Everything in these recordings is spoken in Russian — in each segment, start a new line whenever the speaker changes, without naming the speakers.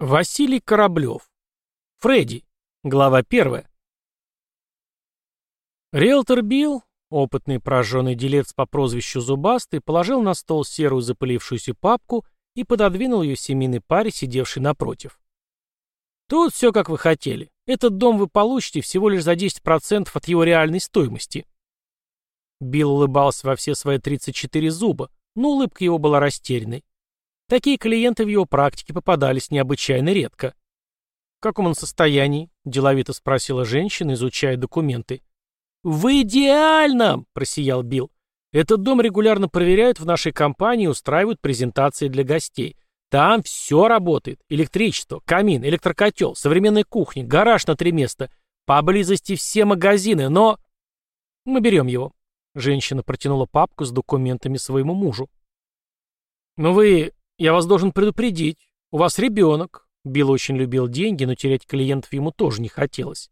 Василий Кораблев. Фредди. Глава первая. Риэлтор Билл, опытный прожженный делец по прозвищу Зубастый, положил на стол серую запылившуюся папку и пододвинул ее семейной паре, сидевшей напротив. Тут все как вы хотели. Этот дом вы получите всего лишь за 10% от его реальной стоимости. Билл улыбался во все свои 34 зуба, но улыбка его была растерянной. Такие клиенты в его практике попадались необычайно редко. «В каком он состоянии?» – деловито спросила женщина, изучая документы. «В идеальном!» – просиял Билл. «Этот дом регулярно проверяют в нашей компании и устраивают презентации для гостей. Там все работает. Электричество, камин, электрокотел, современная кухня, гараж на три места. Поблизости все магазины, но...» «Мы берем его». Женщина протянула папку с документами своему мужу. «Но вы «Я вас должен предупредить. У вас ребенок». Билл очень любил деньги, но терять клиентов ему тоже не хотелось.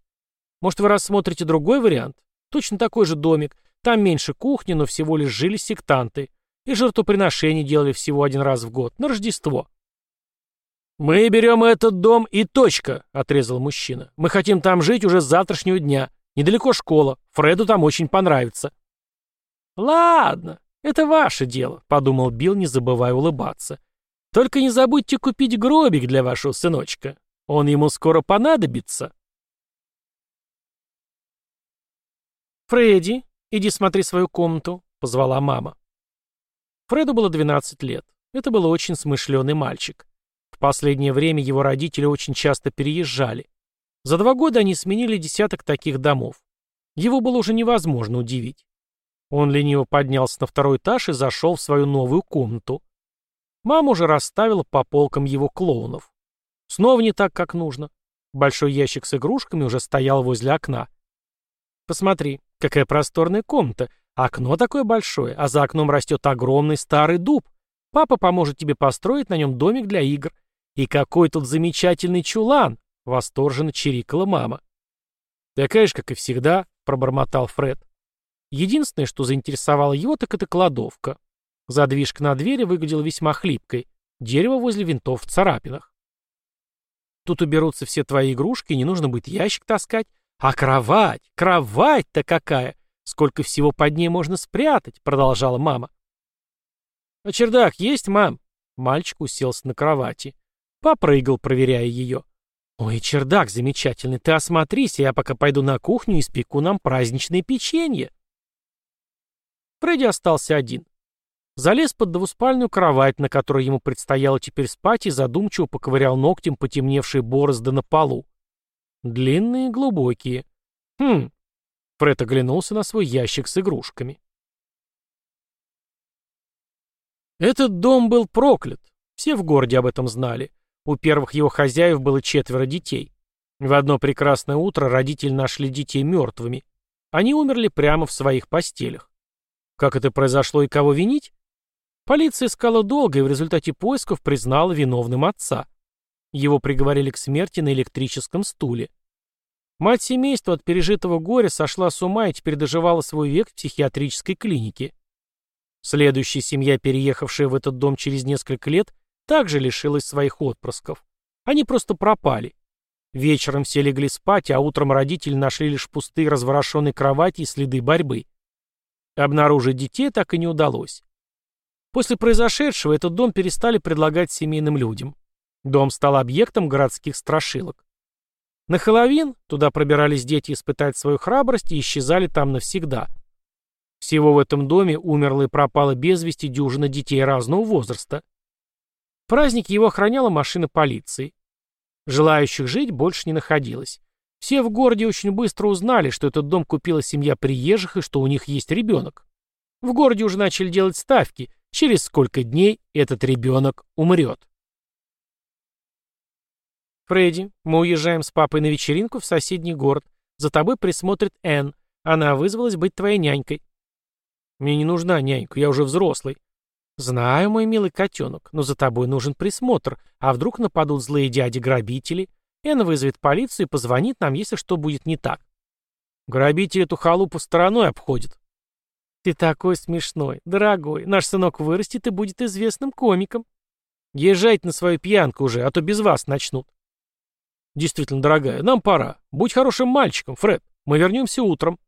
«Может, вы рассмотрите другой вариант? Точно такой же домик. Там меньше кухни, но всего лишь жили сектанты. И жертвоприношения делали всего один раз в год, на Рождество». «Мы берем этот дом и точка», — отрезал мужчина. «Мы хотим там жить уже с завтрашнего дня. Недалеко школа. Фреду там очень понравится». «Ладно, это ваше дело», — подумал Билл, не забывая улыбаться. Только не забудьте купить гробик для вашего сыночка. Он ему скоро понадобится. «Фредди, иди смотри свою комнату», — позвала мама. Фреду было 12 лет. Это был очень смышленый мальчик. В последнее время его родители очень часто переезжали. За два года они сменили десяток таких домов. Его было уже невозможно удивить. Он лениво поднялся на второй этаж и зашел в свою новую комнату. Мама уже расставила по полкам его клоунов. Снова не так, как нужно. Большой ящик с игрушками уже стоял возле окна. Посмотри, какая просторная комната. Окно такое большое, а за окном растет огромный старый дуб. Папа поможет тебе построить на нем домик для игр. И какой тут замечательный чулан! Восторженно чирикала мама. Такая же, как и всегда, пробормотал Фред. Единственное, что заинтересовало его, так это кладовка. Задвижка на двери выглядела весьма хлипкой. Дерево возле винтов в царапинах. Тут уберутся все твои игрушки, не нужно будет ящик таскать. А кровать, кровать-то какая! Сколько всего под ней можно спрятать, продолжала мама. А чердак есть, мам? Мальчик уселся на кровати. Попрыгал, проверяя ее. «Ой, чердак замечательный, ты осмотрись, я пока пойду на кухню и испеку нам праздничное печенье». Фредди остался один. Залез под двуспальную кровать, на которой ему предстояло теперь спать, и задумчиво поковырял ногтем потемневшие борозды на полу. Длинные, глубокие. Хм. Фред оглянулся на свой ящик с игрушками. Этот дом был проклят. Все в городе об этом знали. У первых его хозяев было четверо детей. В одно прекрасное утро родители нашли детей мертвыми. Они умерли прямо в своих постелях. Как это произошло и кого винить? Полиция искала долго и в результате поисков признала виновным отца. Его приговорили к смерти на электрическом стуле. Мать семейства от пережитого горя сошла с ума и теперь доживала свой век в психиатрической клинике. Следующая семья, переехавшая в этот дом через несколько лет, также лишилась своих отпрысков. Они просто пропали. Вечером все легли спать, а утром родители нашли лишь пустые разворошенные кровати и следы борьбы. Обнаружить детей так и не удалось. После произошедшего этот дом перестали предлагать семейным людям. Дом стал объектом городских страшилок. На Хэллоуин туда пробирались дети испытать свою храбрость и исчезали там навсегда. Всего в этом доме умерло и пропало без вести дюжина детей разного возраста. Праздник его охраняла машина полиции. Желающих жить больше не находилось. Все в городе очень быстро узнали, что этот дом купила семья приезжих и что у них есть ребенок. В городе уже начали делать ставки, через сколько дней этот ребенок умрет. «Фредди, мы уезжаем с папой на вечеринку в соседний город. За тобой присмотрит Энн. Она вызвалась быть твоей нянькой». «Мне не нужна нянька, я уже взрослый». «Знаю, мой милый котенок, но за тобой нужен присмотр. А вдруг нападут злые дяди-грабители? Энн вызовет полицию и позвонит нам, если что будет не так». «Грабители эту халупу стороной обходят», «Ты такой смешной, дорогой. Наш сынок вырастет и будет известным комиком». Езжайте на свою пьянку уже, а то без вас начнут. Действительно, дорогая, нам пора. Будь хорошим мальчиком, Фред. Мы вернемся утром.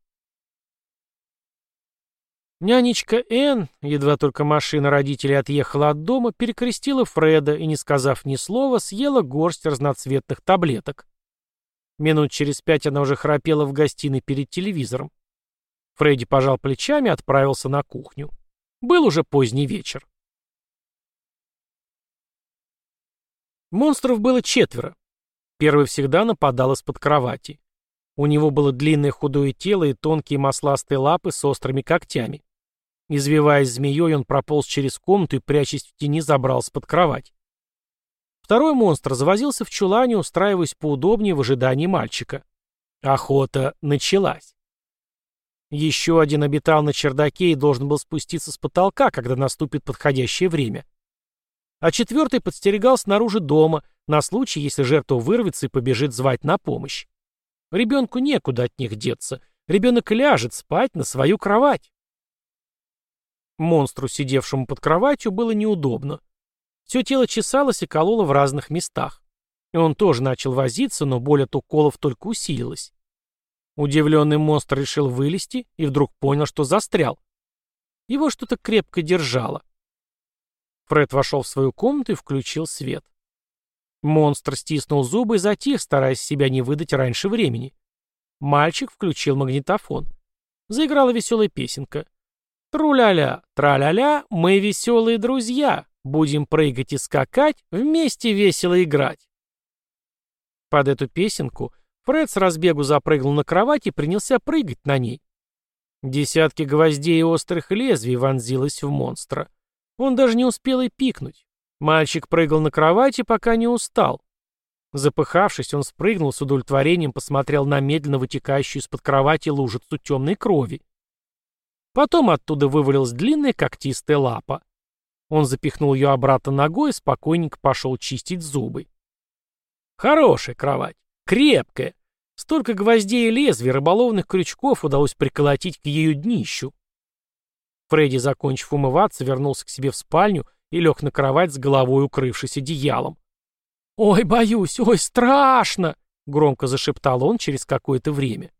Нянечка Энн, едва только машина родителей отъехала от дома, перекрестила Фреда и, не сказав ни слова, съела горсть разноцветных таблеток. Минут через пять она уже храпела в гостиной перед телевизором. Фредди пожал плечами и отправился на кухню. Был уже поздний вечер. Монстров было четверо. Первый всегда нападал из-под кровати. У него было длинное худое тело и тонкие масластые лапы с острыми когтями. Извиваясь змеей, он прополз через комнату и, прячась в тени, забрался под кровать. Второй монстр завозился в чулане, устраиваясь поудобнее в ожидании мальчика. Охота началась. Еще один обитал на чердаке и должен был спуститься с потолка, когда наступит подходящее время. А четвертый подстерегал снаружи дома, на случай, если жертва вырвется и побежит звать на помощь. Ребенку некуда от них деться. Ребенок ляжет спать на свою кровать. Монстру, сидевшему под кроватью, было неудобно. Все тело чесалось и кололо в разных местах. И он тоже начал возиться, но боль от уколов только усилилась. Удивленный монстр решил вылезти и вдруг понял, что застрял. Его что-то крепко держало. Фред вошел в свою комнату и включил свет. Монстр стиснул зубы и затих, стараясь себя не выдать раньше времени. Мальчик включил магнитофон. Заиграла веселая песенка. Тру-ля-ля, тра-ля-ля, мы веселые друзья. Будем прыгать и скакать, вместе весело играть. Под эту песенку Фред с разбегу запрыгнул на кровать и принялся прыгать на ней. Десятки гвоздей и острых лезвий вонзилось в монстра. Он даже не успел и пикнуть. Мальчик прыгал на кровати, пока не устал. Запыхавшись, он спрыгнул с удовлетворением, посмотрел на медленно вытекающую из-под кровати лужицу темной крови. Потом оттуда вывалилась длинная когтистая лапа. Он запихнул ее обратно ногой и спокойненько пошел чистить зубы. Хорошая кровать. Крепкая. Столько гвоздей и лезвий, рыболовных крючков удалось приколотить к ее днищу. Фредди, закончив умываться, вернулся к себе в спальню и лег на кровать с головой, укрывшись одеялом. «Ой, боюсь, ой, страшно!» — громко зашептал он через какое-то время.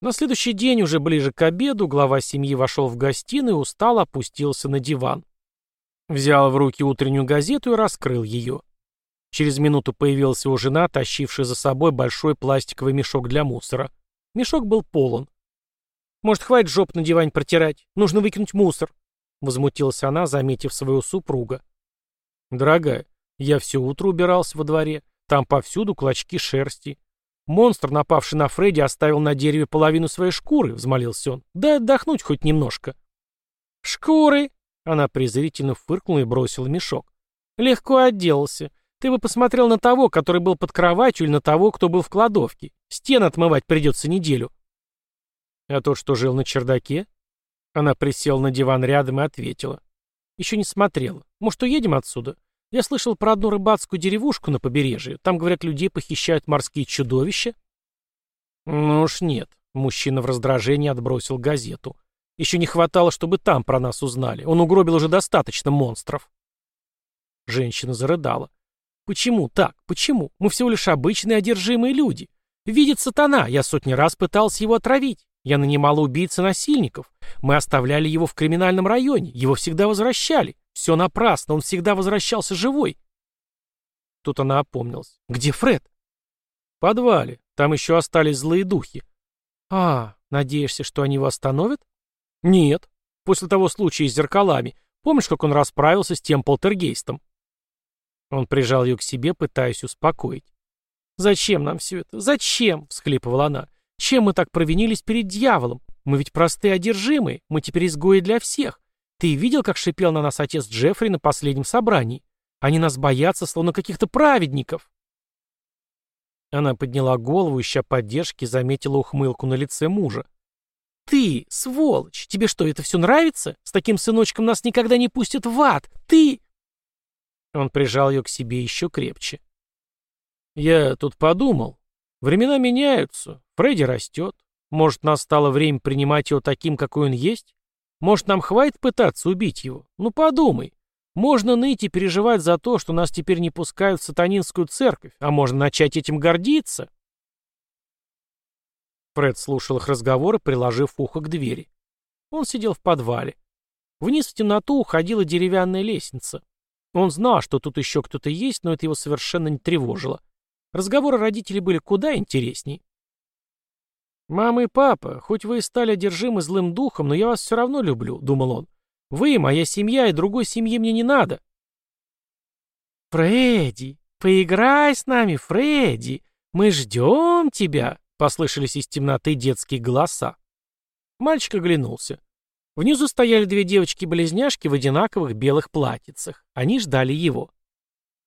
На следующий день, уже ближе к обеду, глава семьи вошел в гостиную и устало опустился на диван. Взял в руки утреннюю газету и раскрыл ее. Через минуту появилась его жена, тащившая за собой большой пластиковый мешок для мусора. Мешок был полон. «Может, хватит жоп на диване протирать? Нужно выкинуть мусор», — возмутилась она, заметив своего супруга. «Дорогая, я все утро убирался во дворе. Там повсюду клочки шерсти. Монстр, напавший на Фредди, оставил на дереве половину своей шкуры, взмолился он. Да отдохнуть хоть немножко. Шкуры! Она презрительно фыркнула и бросила мешок. Легко отделался. Ты бы посмотрел на того, который был под кроватью, или на того, кто был в кладовке. Стены отмывать придется неделю. А тот, что жил на чердаке? Она присела на диван рядом и ответила. Еще не смотрела. Может, уедем отсюда? Я слышал про одну рыбацкую деревушку на побережье. Там, говорят, людей похищают морские чудовища. Ну уж нет. Мужчина в раздражении отбросил газету. Еще не хватало, чтобы там про нас узнали. Он угробил уже достаточно монстров. Женщина зарыдала. Почему так? Почему? Мы всего лишь обычные одержимые люди. Видит сатана. Я сотни раз пытался его отравить. Я нанимала убийц и насильников. Мы оставляли его в криминальном районе. Его всегда возвращали. Все напрасно, он всегда возвращался живой. Тут она опомнилась. Где Фред? В подвале. Там еще остались злые духи. А, надеешься, что они его остановят? Нет. После того случая с зеркалами. Помнишь, как он расправился с тем полтергейстом? Он прижал ее к себе, пытаясь успокоить. «Зачем нам все это? Зачем?» — всхлипывала она. «Чем мы так провинились перед дьяволом? Мы ведь простые одержимые, мы теперь изгои для всех. Ты видел, как шипел на нас отец Джеффри на последнем собрании? Они нас боятся, словно каких-то праведников. Она подняла голову, ища поддержки, заметила ухмылку на лице мужа. «Ты, сволочь! Тебе что, это все нравится? С таким сыночком нас никогда не пустят в ад! Ты...» Он прижал ее к себе еще крепче. «Я тут подумал. Времена меняются. Фредди растет. Может, настало время принимать его таким, какой он есть? Может, нам хватит пытаться убить его? Ну подумай. Можно ныть и переживать за то, что нас теперь не пускают в сатанинскую церковь, а можно начать этим гордиться. Фред слушал их разговоры, приложив ухо к двери. Он сидел в подвале. Вниз в темноту уходила деревянная лестница. Он знал, что тут еще кто-то есть, но это его совершенно не тревожило. Разговоры родителей были куда интересней. «Мама и папа, хоть вы и стали одержимы злым духом, но я вас все равно люблю», — думал он. «Вы, моя семья, и другой семьи мне не надо». «Фредди, поиграй с нами, Фредди, мы ждем тебя», — послышались из темноты детские голоса. Мальчик оглянулся. Внизу стояли две девочки-близняшки в одинаковых белых платьицах. Они ждали его.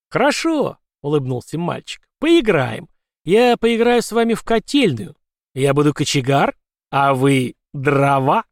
«Хорошо», — улыбнулся мальчик. «Поиграем. Я поиграю с вами в котельную. Я буду кочегар, а вы дрова».